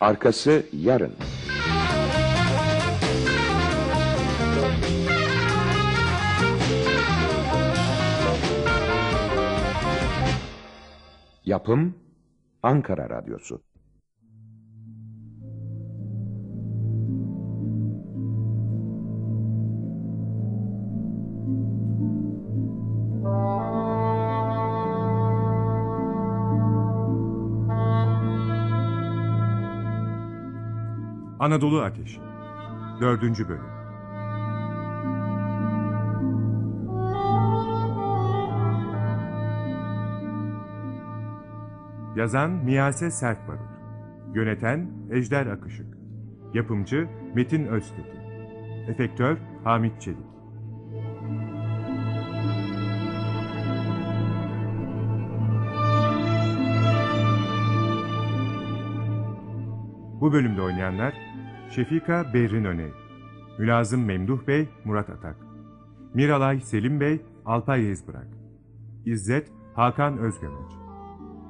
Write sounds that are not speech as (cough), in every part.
Arkası yarın. Yapım Ankara Radyosu. Anadolu Ateşi 4. Bölüm Yazan Miyase Sertbarut Yöneten Ejder Akışık Yapımcı Metin Öztekin Efektör Hamit Çelik Bu bölümde oynayanlar Şefika Berrin Öney, Mülazım Memduh Bey Murat Atak, Miralay Selim Bey Alpay Ezbırak, İzzet Hakan Özgömeç,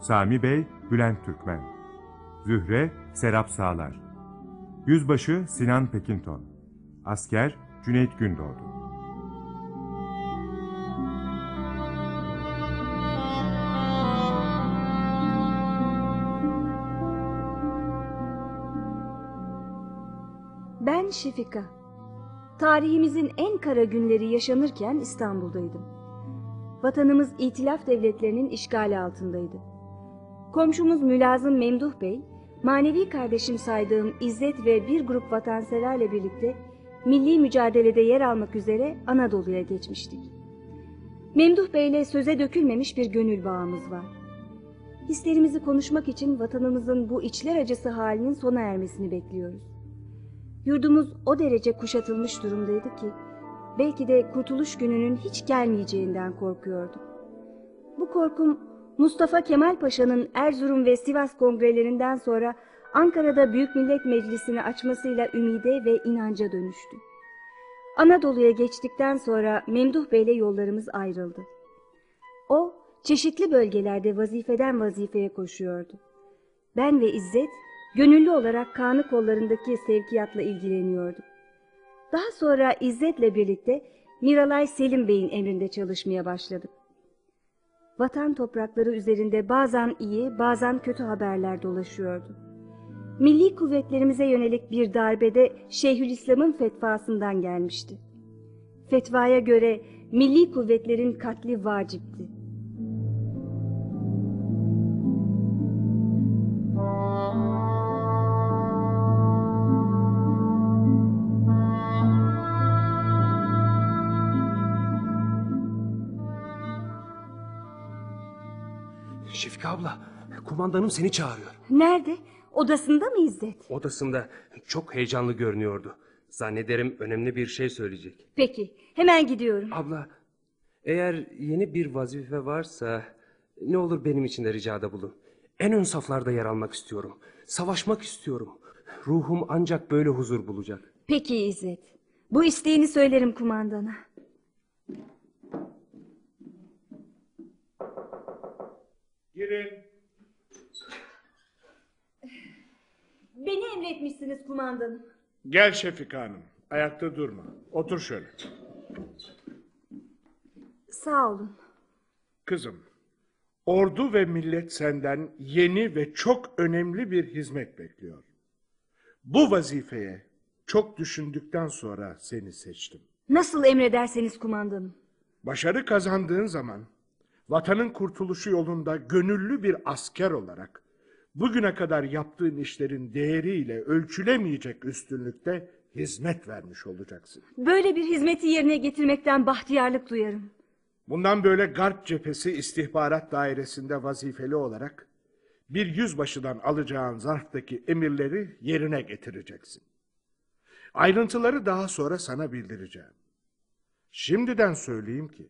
Sami Bey Bülent Türkmen, Zühre Serap Sağlar, Yüzbaşı Sinan Pekinton, Asker Cüneyt Gündoğdu. Şefika. Tarihimizin en kara günleri yaşanırken İstanbul'daydım. Vatanımız İtilaf devletlerinin işgali altındaydı. Komşumuz Mülazım Memduh Bey, manevi kardeşim saydığım İzzet ve bir grup vatanseverle birlikte milli mücadelede yer almak üzere Anadolu'ya geçmiştik. Memduh Bey'le söze dökülmemiş bir gönül bağımız var. Hislerimizi konuşmak için vatanımızın bu içler acısı halinin sona ermesini bekliyoruz. Yurdumuz o derece kuşatılmış durumdaydı ki belki de kurtuluş gününün hiç gelmeyeceğinden korkuyordum. Bu korkum Mustafa Kemal Paşa'nın Erzurum ve Sivas kongrelerinden sonra Ankara'da Büyük Millet Meclisi'ni açmasıyla ümide ve inanca dönüştü. Anadolu'ya geçtikten sonra Memduh Bey'le yollarımız ayrıldı. O çeşitli bölgelerde vazifeden vazifeye koşuyordu. Ben ve İzzet gönüllü olarak Kanı kollarındaki sevkiyatla ilgileniyorduk. Daha sonra İzzet'le birlikte Miralay Selim Bey'in emrinde çalışmaya başladık. Vatan toprakları üzerinde bazen iyi bazen kötü haberler dolaşıyordu. Milli kuvvetlerimize yönelik bir darbede Şeyhülislam'ın fetvasından gelmişti. Fetvaya göre milli kuvvetlerin katli vacipti. Şefika abla, kumandanım seni çağırıyor. Nerede? Odasında mı İzzet? Odasında çok heyecanlı görünüyordu. Zannederim önemli bir şey söyleyecek. Peki, hemen gidiyorum. Abla, eğer yeni bir vazife varsa ne olur benim için de ricada bulun. En ön saflarda yer almak istiyorum. Savaşmak istiyorum. Ruhum ancak böyle huzur bulacak. Peki İzzet. Bu isteğini söylerim kumandana. Girin. Beni emretmişsiniz kumandanım. Gel Şefika Hanım. Ayakta durma. Otur şöyle. Sağ olun. Kızım, ordu ve millet senden yeni ve çok önemli bir hizmet bekliyor. Bu vazifeye çok düşündükten sonra seni seçtim. Nasıl emrederseniz kumandanım. Başarı kazandığın zaman vatanın kurtuluşu yolunda gönüllü bir asker olarak bugüne kadar yaptığın işlerin değeriyle ölçülemeyecek üstünlükte hizmet vermiş olacaksın. Böyle bir hizmeti yerine getirmekten bahtiyarlık duyarım. Bundan böyle Garp cephesi istihbarat dairesinde vazifeli olarak bir yüzbaşıdan alacağın zarftaki emirleri yerine getireceksin. Ayrıntıları daha sonra sana bildireceğim. Şimdiden söyleyeyim ki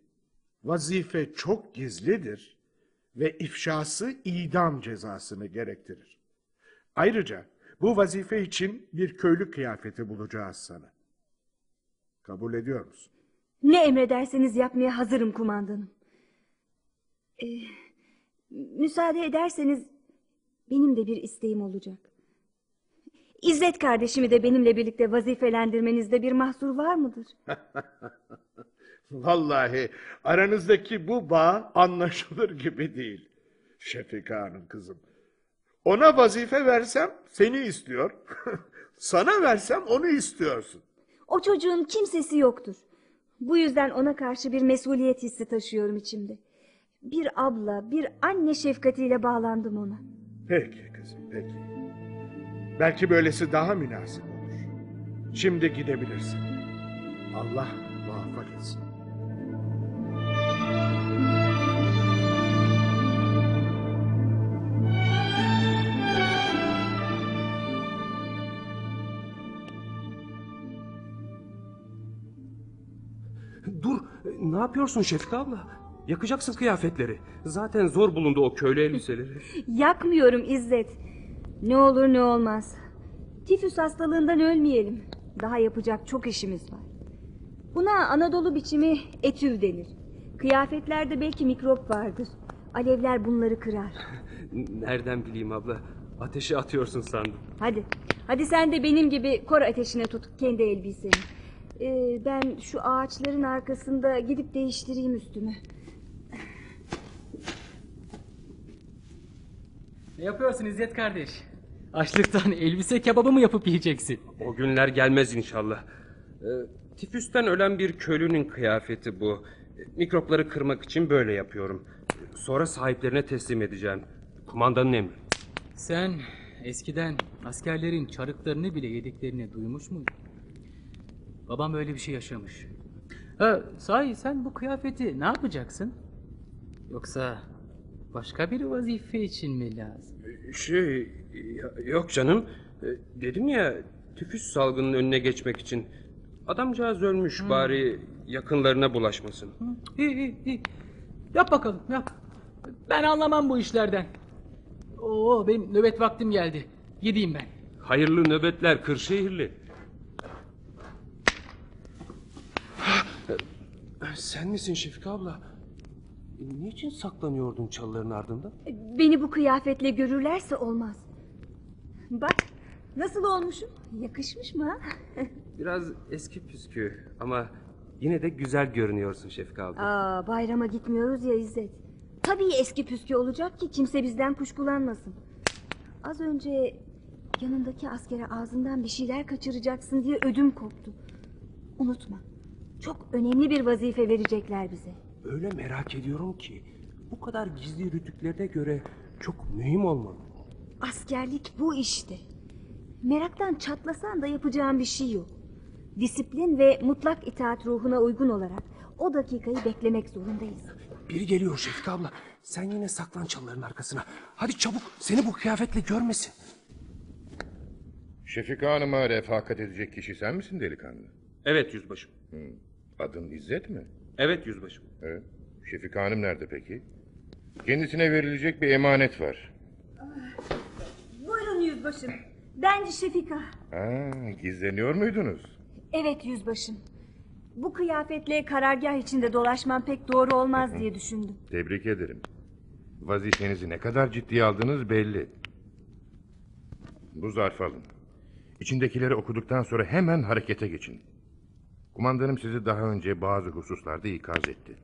vazife çok gizlidir ve ifşası idam cezasını gerektirir. Ayrıca bu vazife için bir köylü kıyafeti bulacağız sana. Kabul ediyor musun? Ne emrederseniz yapmaya hazırım kumandanım. Ee, müsaade ederseniz benim de bir isteğim olacak. İzzet kardeşimi de benimle birlikte vazifelendirmenizde bir mahsur var mıdır? (laughs) Vallahi aranızdaki bu bağ anlaşılır gibi değil. Şefika Hanım kızım. Ona vazife versem seni istiyor. (laughs) Sana versem onu istiyorsun. O çocuğun kimsesi yoktur. Bu yüzden ona karşı bir mesuliyet hissi taşıyorum içimde. Bir abla, bir anne şefkatiyle bağlandım ona. Peki kızım peki. Belki böylesi daha münasip olur. Şimdi gidebilirsin. Allah muvaffak etsin. Ne yapıyorsun Şefika abla? Yakacaksın kıyafetleri. Zaten zor bulundu o köylü elbiseleri. (laughs) Yakmıyorum İzzet. Ne olur ne olmaz. Tifüs hastalığından ölmeyelim. Daha yapacak çok işimiz var. Buna Anadolu biçimi etüv denir. Kıyafetlerde belki mikrop vardır. Alevler bunları kırar. (laughs) Nereden bileyim abla? Ateşe atıyorsun sandım. Hadi. Hadi sen de benim gibi kor ateşine tut kendi elbiseni. Ee, ben şu ağaçların arkasında gidip değiştireyim üstümü. Ne yapıyorsun İzzet kardeş? Açlıktan elbise kebabı mı yapıp yiyeceksin? O günler gelmez inşallah. Ee, tifüsten ölen bir köylünün kıyafeti bu. Mikropları kırmak için böyle yapıyorum. Sonra sahiplerine teslim edeceğim. Kumandanın emri. Sen eskiden askerlerin çarıklarını bile yediklerini duymuş muydun? Babam böyle bir şey yaşamış. Ha, sahi sen bu kıyafeti ne yapacaksın? Yoksa başka bir vazife için mi lazım? Şey, ya- yok canım. Ee, Dedim ya, tüfüs salgının önüne geçmek için. Adamcağız ölmüş bari yakınlarına bulaşmasın. Hı, İyi iyi iyi. Yap bakalım yap. Ben anlamam bu işlerden. Oo benim nöbet vaktim geldi. Gideyim ben. Hayırlı nöbetler Kırşehirli. Sen misin Şefika abla? E, Niçin saklanıyordun çalıların ardında? Beni bu kıyafetle görürlerse olmaz. Bak nasıl olmuşum? Yakışmış mı? (laughs) Biraz eski püskü ama yine de güzel görünüyorsun Şefika abla. Aa, bayrama gitmiyoruz ya İzzet. Tabii eski püskü olacak ki kimse bizden kuşkulanmasın. Az önce yanındaki askere ağzından bir şeyler kaçıracaksın diye ödüm koptu. Unutma. Çok önemli bir vazife verecekler bize. Öyle merak ediyorum ki bu kadar gizli rütüklerine göre çok mühim olmalı. Askerlik bu işte. Meraktan çatlasan da yapacağın bir şey yok. Disiplin ve mutlak itaat ruhuna uygun olarak o dakikayı beklemek zorundayız. Biri geliyor Şefika abla. Sen yine saklan çalıların arkasına. Hadi çabuk seni bu kıyafetle görmesin. Şefika Hanım'a refakat edecek kişi sen misin delikanlı? Evet yüzbaşım. Adın İzzet mi? Evet yüzbaşım. Evet. Şefika Hanım nerede peki? Kendisine verilecek bir emanet var. Buyurun yüzbaşım. Ben Şefika. Ha, gizleniyor muydunuz? Evet yüzbaşım. Bu kıyafetle karargah içinde dolaşmam pek doğru olmaz diye düşündüm. Tebrik ederim. Vazifenizi ne kadar ciddiye aldığınız belli. Bu zarfı alın. İçindekileri okuduktan sonra hemen harekete geçin. Kumandanım sizi daha önce bazı hususlarda ikaz etti.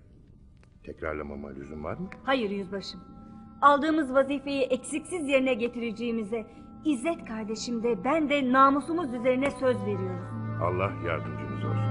Tekrarlamama lüzum var mı? Hayır yüzbaşım. Aldığımız vazifeyi eksiksiz yerine getireceğimize İzzet kardeşim de ben de namusumuz üzerine söz veriyoruz. Allah yardımcınız olsun.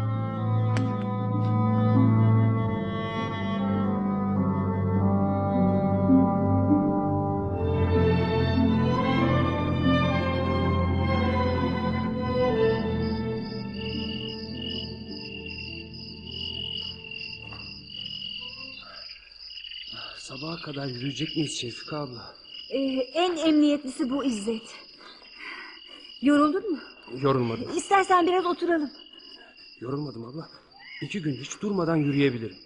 Sabaha kadar yürüyecek miyiz Şefika abla? Ee, en emniyetlisi bu İzzet. Yoruldun mu? Yorulmadım. İstersen biraz oturalım. Yorulmadım abla. İki gün hiç durmadan yürüyebilirim.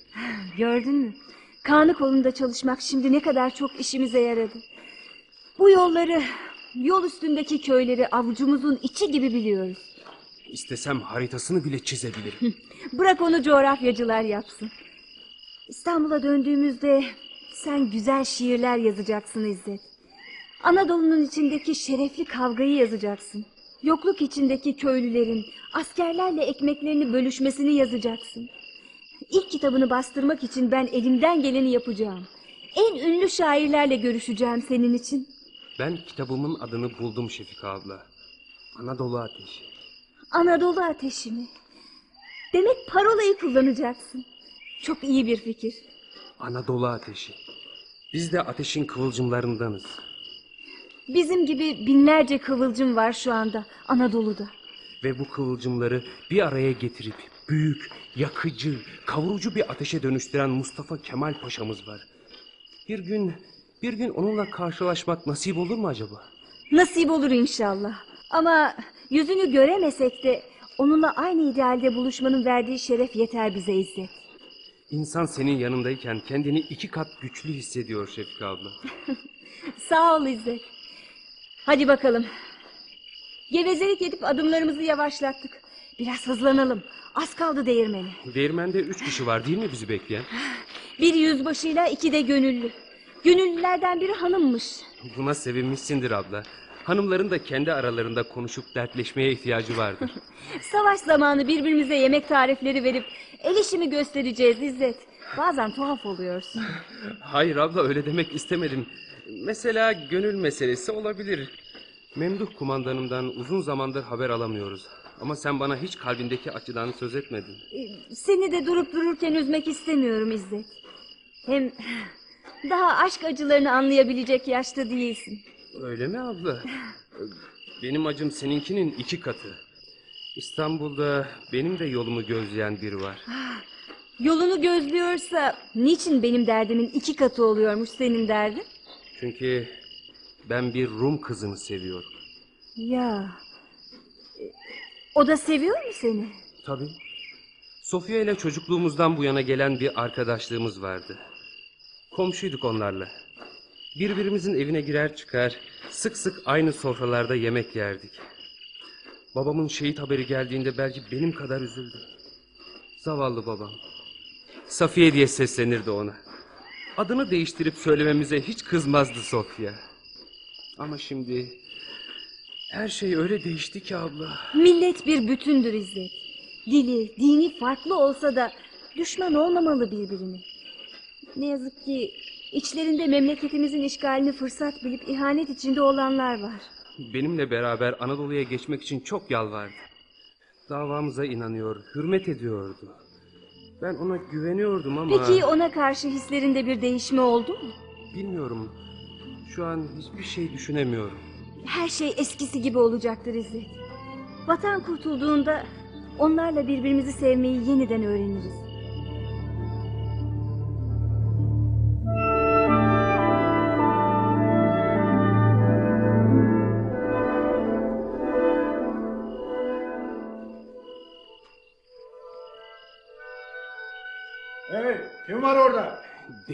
Gördün mü? Kanı kolunda çalışmak şimdi ne kadar çok işimize yaradı. Bu yolları, yol üstündeki köyleri avucumuzun içi gibi biliyoruz. İstesem haritasını bile çizebilirim. (laughs) Bırak onu coğrafyacılar yapsın. İstanbul'a döndüğümüzde sen güzel şiirler yazacaksın İzzet. Anadolu'nun içindeki şerefli kavgayı yazacaksın. Yokluk içindeki köylülerin askerlerle ekmeklerini bölüşmesini yazacaksın. İlk kitabını bastırmak için ben elimden geleni yapacağım. En ünlü şairlerle görüşeceğim senin için. Ben kitabımın adını buldum Şefika abla. Anadolu Ateşi. Anadolu ateşi mi? Demek parolayı kullanacaksın. Çok iyi bir fikir. Anadolu Ateşi. Biz de ateşin kıvılcımlarındanız. Bizim gibi binlerce kıvılcım var şu anda Anadolu'da. Ve bu kıvılcımları bir araya getirip büyük, yakıcı, kavurucu bir ateşe dönüştüren Mustafa Kemal Paşa'mız var. Bir gün, bir gün onunla karşılaşmak nasip olur mu acaba? Nasip olur inşallah. Ama yüzünü göremesek de onunla aynı idealde buluşmanın verdiği şeref yeter bize İzzet. İnsan senin yanındayken kendini iki kat güçlü hissediyor Şefika abla. (laughs) Sağ ol İzzet. Hadi bakalım. Gevezelik edip adımlarımızı yavaşlattık. Biraz hızlanalım. Az kaldı değirmeni. Değirmende üç kişi var değil mi bizi bekleyen? Bir yüzbaşıyla iki de gönüllü. Gönüllülerden biri hanımmış. Buna sevinmişsindir abla. Hanımların da kendi aralarında konuşup dertleşmeye ihtiyacı vardır. (laughs) Savaş zamanı birbirimize yemek tarifleri verip el işimi göstereceğiz İzzet. Bazen tuhaf oluyorsun. (laughs) Hayır abla öyle demek istemedim. Mesela gönül meselesi olabilir. Memduh kumandanımdan uzun zamandır haber alamıyoruz. Ama sen bana hiç kalbindeki açıdan söz etmedin. Ee, Seni de durup dururken üzmek istemiyorum İzzet. Hem (laughs) daha aşk acılarını anlayabilecek yaşta değilsin. Öyle mi abla? Benim acım seninkinin iki katı. İstanbul'da benim de yolumu gözleyen biri var. Yolunu gözlüyorsa niçin benim derdimin iki katı oluyormuş senin derdin? Çünkü ben bir Rum kızını seviyorum. Ya. O da seviyor mu seni? Tabii. Sofya ile çocukluğumuzdan bu yana gelen bir arkadaşlığımız vardı. Komşuyduk onlarla. Birbirimizin evine girer çıkar, sık sık aynı sofralarda yemek yerdik. Babamın şehit haberi geldiğinde belki benim kadar üzüldü. Zavallı babam. Safiye diye seslenirdi ona. Adını değiştirip söylememize hiç kızmazdı Sofya. Ama şimdi her şey öyle değişti ki abla. Millet bir bütündür İzzet. Dili, dini farklı olsa da düşman olmamalı birbirine. Ne yazık ki içlerinde memleketimizin işgalini fırsat bilip ihanet içinde olanlar var. Benimle beraber Anadolu'ya geçmek için çok yalvardı. Davamıza inanıyor, hürmet ediyordu. Ben ona güveniyordum ama... Peki ona karşı hislerinde bir değişme oldu mu? Bilmiyorum. Şu an hiçbir şey düşünemiyorum. Her şey eskisi gibi olacaktır İzzet. Vatan kurtulduğunda onlarla birbirimizi sevmeyi yeniden öğreniriz.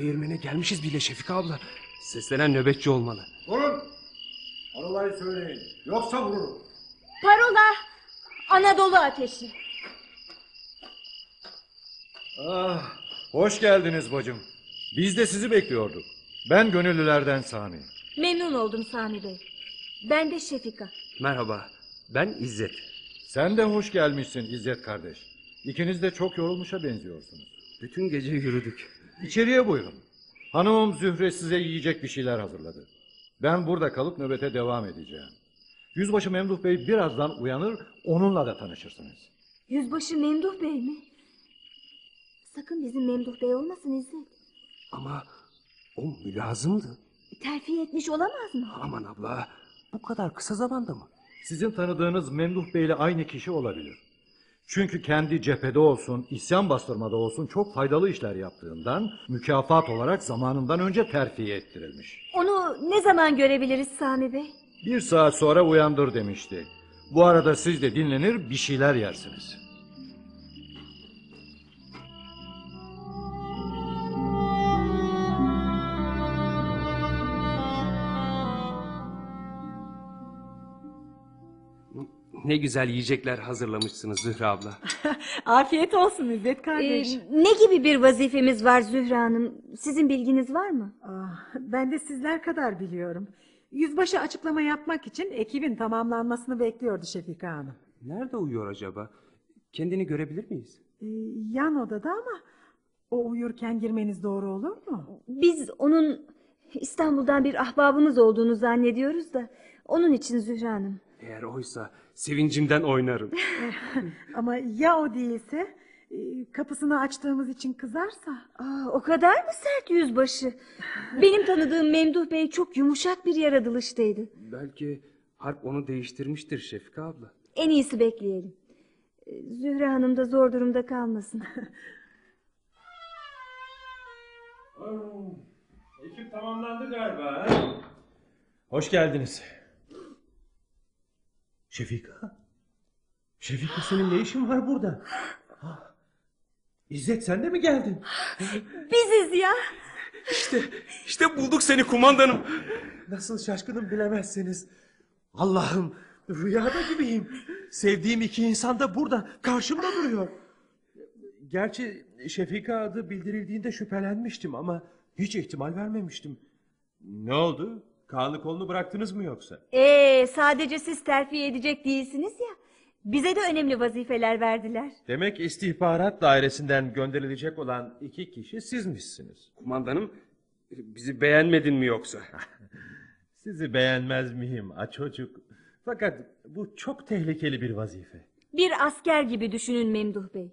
Değirmene gelmişiz bile Şefika abla. Seslenen nöbetçi olmalı. Vurun. Parolayı söyleyin. Yoksa vururum. Parola Anadolu ateşi. Ah, hoş geldiniz bacım. Biz de sizi bekliyorduk. Ben gönüllülerden Sami. Memnun oldum Sami Bey. Ben de Şefika. Merhaba, ben İzzet. Sen de hoş gelmişsin İzzet kardeş. İkiniz de çok yorulmuşa benziyorsunuz. Bütün gece yürüdük. İçeriye buyurun. Hanımım Zühre size yiyecek bir şeyler hazırladı. Ben burada kalıp nöbete devam edeceğim. Yüzbaşı Memduh Bey birazdan uyanır, onunla da tanışırsınız. Yüzbaşı Memduh Bey mi? Sakın bizim Memduh Bey olmasın İzzet. Ama o mülazımdı. Terfi etmiş olamaz mı? Aman abla, bu kadar kısa zamanda mı? Sizin tanıdığınız Memduh Bey ile aynı kişi olabilir. Çünkü kendi cephede olsun, isyan bastırmada olsun çok faydalı işler yaptığından mükafat olarak zamanından önce terfi ettirilmiş. Onu ne zaman görebiliriz Sami Bey? Bir saat sonra uyandır demişti. Bu arada siz de dinlenir bir şeyler yersiniz. Ne güzel yiyecekler hazırlamışsınız Zühre abla. (laughs) Afiyet olsun İzzet kardeş. Ee, ne gibi bir vazifemiz var Zühre Hanım? Sizin bilginiz var mı? Ah, ben de sizler kadar biliyorum. Yüzbaşı açıklama yapmak için ekibin tamamlanmasını bekliyordu Şefika Hanım. Nerede uyuyor acaba? Kendini görebilir miyiz? Ee, yan odada ama o uyurken girmeniz doğru olur mu? Biz onun İstanbul'dan bir ahbabımız olduğunu zannediyoruz da onun için Zühre Hanım. Eğer oysa sevincimden oynarım. (laughs) Ama ya o değilse e, kapısını açtığımız için kızarsa? Aa, o kadar mı sert yüzbaşı? Benim tanıdığım Memduh Bey çok yumuşak bir yaratılıştaydı. Belki harp onu değiştirmiştir Şefika abla. En iyisi bekleyelim. Ee, Zühre Hanım da zor durumda kalmasın. (laughs) Ekip tamamlandı galiba. Hoş geldiniz. Şefika? Şefika senin ne işin var burada? İzzet sen de mi geldin? Biziz ya. İşte, işte bulduk seni kumandanım. Nasıl şaşkınım bilemezsiniz. Allah'ım rüyada gibiyim. Sevdiğim iki insan da burada karşımda duruyor. Gerçi Şefika adı bildirildiğinde şüphelenmiştim ama hiç ihtimal vermemiştim. Ne oldu? Kanlı kolunu bıraktınız mı yoksa? Ee, sadece siz terfi edecek değilsiniz ya. Bize de önemli vazifeler verdiler. Demek istihbarat dairesinden gönderilecek olan iki kişi sizmişsiniz. Kumandanım bizi beğenmedin mi yoksa? (laughs) Sizi beğenmez miyim a çocuk? Fakat bu çok tehlikeli bir vazife. Bir asker gibi düşünün Memduh Bey.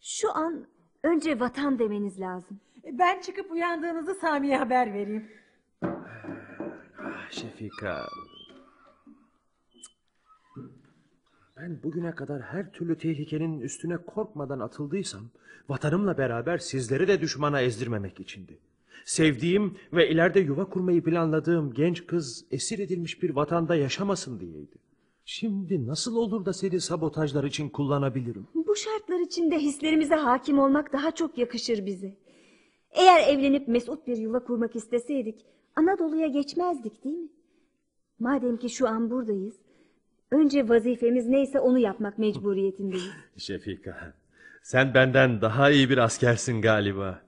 Şu an önce vatan demeniz lazım. Ben çıkıp uyandığınızı Sami'ye haber vereyim. Şefika. Ben bugüne kadar her türlü tehlikenin üstüne korkmadan atıldıysam... ...vatanımla beraber sizleri de düşmana ezdirmemek içindi. Sevdiğim ve ileride yuva kurmayı planladığım genç kız... ...esir edilmiş bir vatanda yaşamasın diyeydi. Şimdi nasıl olur da seni sabotajlar için kullanabilirim? Bu şartlar içinde hislerimize hakim olmak daha çok yakışır bize. Eğer evlenip mesut bir yuva kurmak isteseydik Anadolu'ya geçmezdik değil mi? Madem ki şu an buradayız, önce vazifemiz neyse onu yapmak mecburiyetindeyiz. (laughs) Şefika, sen benden daha iyi bir askersin galiba.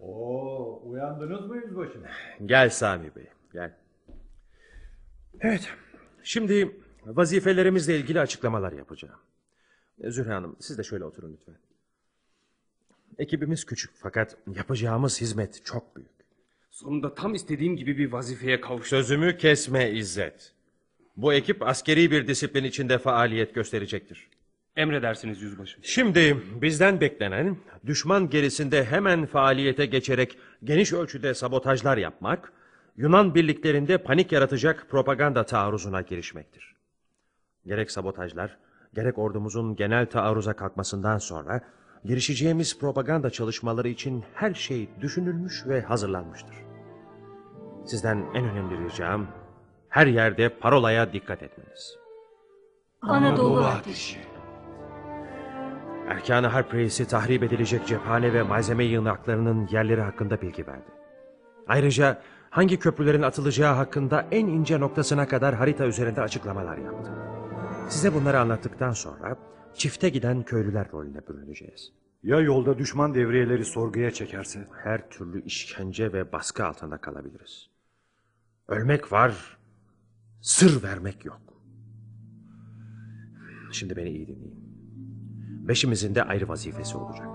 Oo, uyandınız mı yüzbaşı? Gel Sami Bey, gel. Evet, şimdi vazifelerimizle ilgili açıklamalar yapacağım. Zühre Hanım, siz de şöyle oturun lütfen. Ekibimiz küçük fakat yapacağımız hizmet çok büyük. Sonunda tam istediğim gibi bir vazifeye kavuştum. Sözümü kesme İzzet. Bu ekip askeri bir disiplin içinde faaliyet gösterecektir. Emredersiniz yüzbaşım. Şimdi bizden beklenen düşman gerisinde hemen faaliyete geçerek geniş ölçüde sabotajlar yapmak, Yunan birliklerinde panik yaratacak propaganda taarruzuna girişmektir. Gerek sabotajlar, gerek ordumuzun genel taarruza kalkmasından sonra girişeceğimiz propaganda çalışmaları için her şey düşünülmüş ve hazırlanmıştır. Sizden en önemli ricam her yerde parolaya dikkat etmeniz. Anadolu ateşi. Erkan-ı Harp Reisi tahrip edilecek cephane ve malzeme yığınaklarının yerleri hakkında bilgi verdi. Ayrıca hangi köprülerin atılacağı hakkında en ince noktasına kadar harita üzerinde açıklamalar yaptı. Size bunları anlattıktan sonra çifte giden köylüler rolüne bürüneceğiz. Ya yolda düşman devriyeleri sorguya çekerse? Her türlü işkence ve baskı altında kalabiliriz. Ölmek var, sır vermek yok. Şimdi beni iyi dinleyin. Beşimizin de ayrı vazifesi olacak.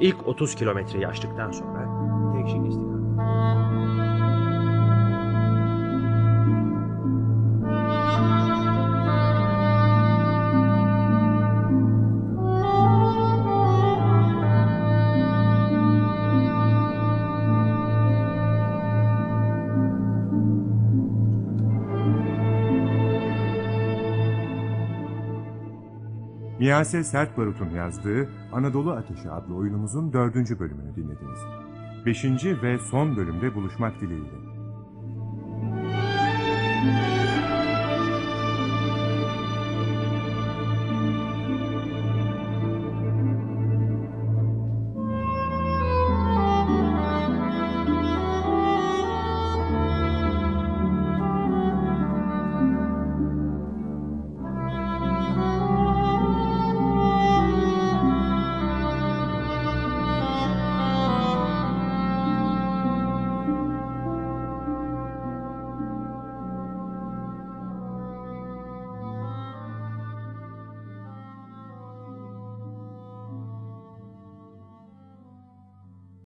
İlk 30 kilometreyi aştıktan sonra değişik istikamet. Miyase Sert Barut'un yazdığı Anadolu Ateşi adlı oyunumuzun dördüncü bölümünü dinlediniz. Beşinci ve son bölümde buluşmak dileğiyle.